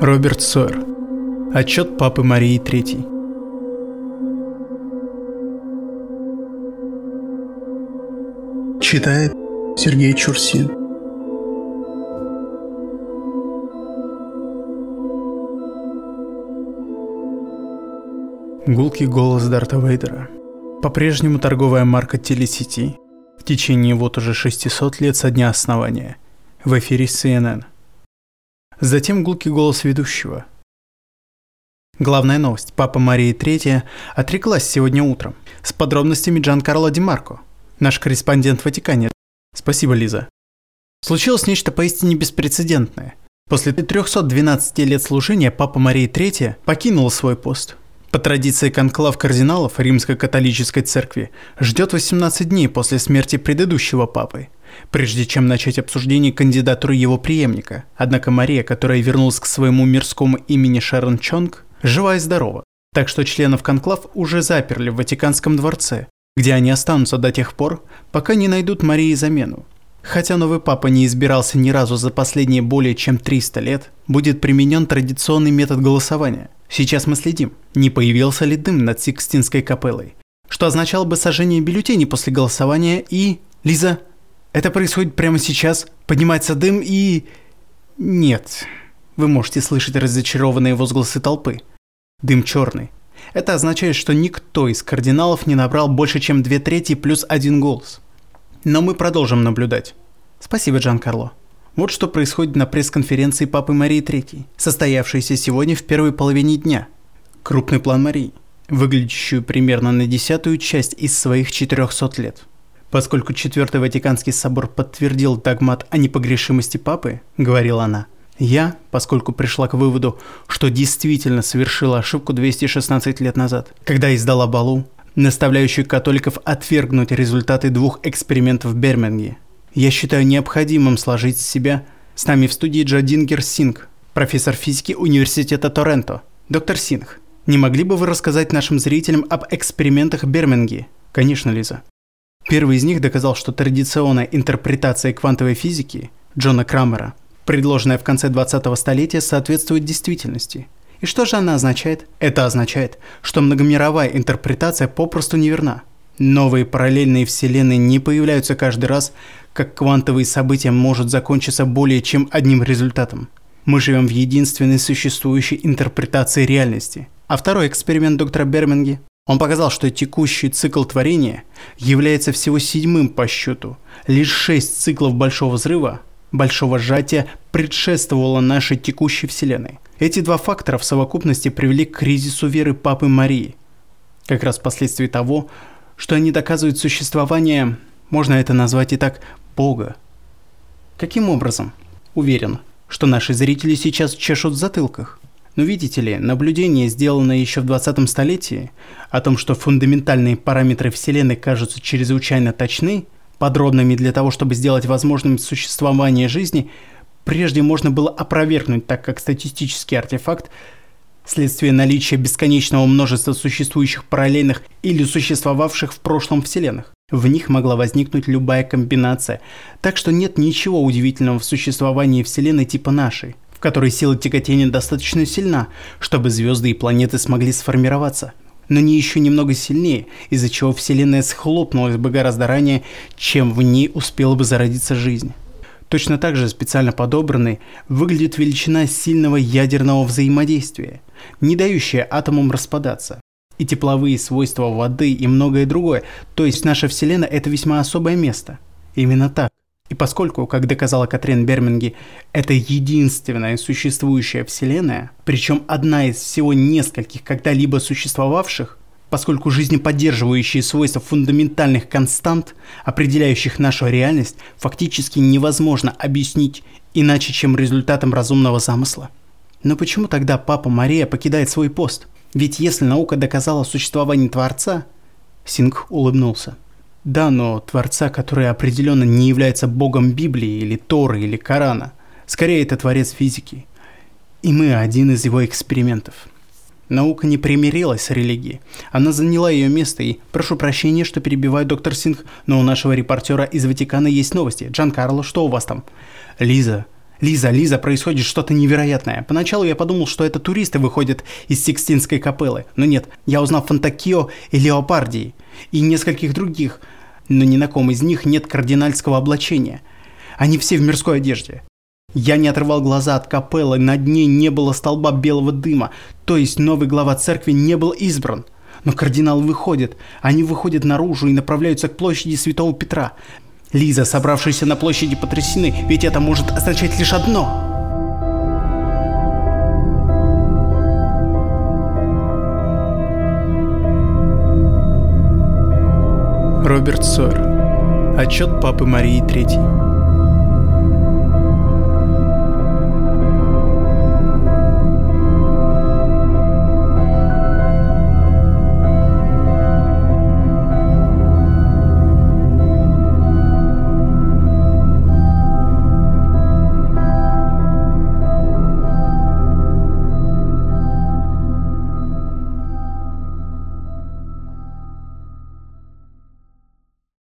Роберт Сойер. Отчет папы Марии Третьей. Читает Сергей Чурсин. Гулкий голос Дарта Вейдера. По-прежнему торговая марка телесети. В течение вот уже 600 лет со дня основания. В эфире CNN. Затем гулкий голос ведущего. Главная новость. Папа Мария Третья отреклась сегодня утром. С подробностями Джан Карло Ди Марко, наш корреспондент в Ватикане. Спасибо, Лиза. Случилось нечто поистине беспрецедентное. После 312 лет служения Папа Мария Третья покинула свой пост. По традиции конклав кардиналов Римско-католической церкви ждет 18 дней после смерти предыдущего папы, прежде чем начать обсуждение кандидатуры его преемника. Однако Мария, которая вернулась к своему мирскому имени Шарон Чонг, жива и здорова. Так что членов конклав уже заперли в Ватиканском дворце, где они останутся до тех пор, пока не найдут Марии замену. Хотя новый папа не избирался ни разу за последние более чем 300 лет, будет применен традиционный метод голосования – Сейчас мы следим, не появился ли дым над Сикстинской капеллой, что означало бы сожжение бюллетеней после голосования и... Лиза, это происходит прямо сейчас, поднимается дым и... Нет, вы можете слышать разочарованные возгласы толпы. Дым черный. Это означает, что никто из кардиналов не набрал больше, чем две трети плюс один голос. Но мы продолжим наблюдать. Спасибо, Джан Карло. Вот что происходит на пресс-конференции Папы Марии III, состоявшейся сегодня в первой половине дня. Крупный план Марии, выглядящую примерно на десятую часть из своих 400 лет. Поскольку Четвертый Ватиканский собор подтвердил догмат о непогрешимости Папы, говорила она, я, поскольку пришла к выводу, что действительно совершила ошибку 216 лет назад, когда издала балу, наставляющую католиков отвергнуть результаты двух экспериментов в Берминге – я считаю необходимым сложить с себя с нами в студии Джадингер Синг, профессор физики Университета Торренто. Доктор Синг, не могли бы вы рассказать нашим зрителям об экспериментах Берминги? Конечно, Лиза. Первый из них доказал, что традиционная интерпретация квантовой физики Джона Крамера, предложенная в конце 20-го столетия, соответствует действительности. И что же она означает? Это означает, что многомировая интерпретация попросту неверна. Новые параллельные вселенные не появляются каждый раз, как квантовые события может закончиться более чем одним результатом. Мы живем в единственной существующей интерпретации реальности. А второй эксперимент доктора Берминги, он показал, что текущий цикл творения является всего седьмым по счету. Лишь шесть циклов Большого Взрыва, Большого Сжатия предшествовало нашей текущей Вселенной. Эти два фактора в совокупности привели к кризису веры Папы Марии. Как раз впоследствии того, что они доказывают существование, можно это назвать и так, Бога. Каким образом? Уверен, что наши зрители сейчас чешут в затылках. Но видите ли, наблюдение, сделанное еще в 20 столетии, о том, что фундаментальные параметры Вселенной кажутся чрезвычайно точны, подробными для того, чтобы сделать возможным существование жизни, прежде можно было опровергнуть, так как статистический артефакт вследствие наличия бесконечного множества существующих параллельных или существовавших в прошлом вселенных. В них могла возникнуть любая комбинация, так что нет ничего удивительного в существовании Вселенной типа нашей, в которой сила тяготения достаточно сильна, чтобы звезды и планеты смогли сформироваться, но не еще немного сильнее, из-за чего Вселенная схлопнулась бы гораздо ранее, чем в ней успела бы зародиться жизнь. Точно так же специально подобранной выглядит величина сильного ядерного взаимодействия, не дающая атомам распадаться. И тепловые свойства воды и многое другое. То есть наша Вселенная – это весьма особое место. Именно так. И поскольку, как доказала Катрин Берминги, это единственная существующая Вселенная, причем одна из всего нескольких когда-либо существовавших, поскольку жизнеподдерживающие свойства фундаментальных констант, определяющих нашу реальность, фактически невозможно объяснить иначе, чем результатом разумного замысла. Но почему тогда папа Мария покидает свой пост? Ведь если наука доказала существование Творца... Синг улыбнулся. Да, но Творца, который определенно не является богом Библии или Торы или Корана. Скорее, это Творец физики. И мы один из его экспериментов. Наука не примирилась с религией. Она заняла ее место и... Прошу прощения, что перебиваю доктор Синг, но у нашего репортера из Ватикана есть новости. Джан Карло, что у вас там? Лиза, Лиза, Лиза, происходит что-то невероятное. Поначалу я подумал, что это туристы выходят из Сикстинской капеллы. Но нет, я узнал Фонтакио и Леопардии. И нескольких других. Но ни на ком из них нет кардинальского облачения. Они все в мирской одежде. Я не отрывал глаза от капеллы, над ней не было столба белого дыма, то есть новый глава церкви не был избран. Но кардинал выходит, они выходят наружу и направляются к площади Святого Петра. Лиза, собравшаяся на площади, потрясены, ведь это может означать лишь одно. Роберт Сойер. Отчет папы Марии Третьей.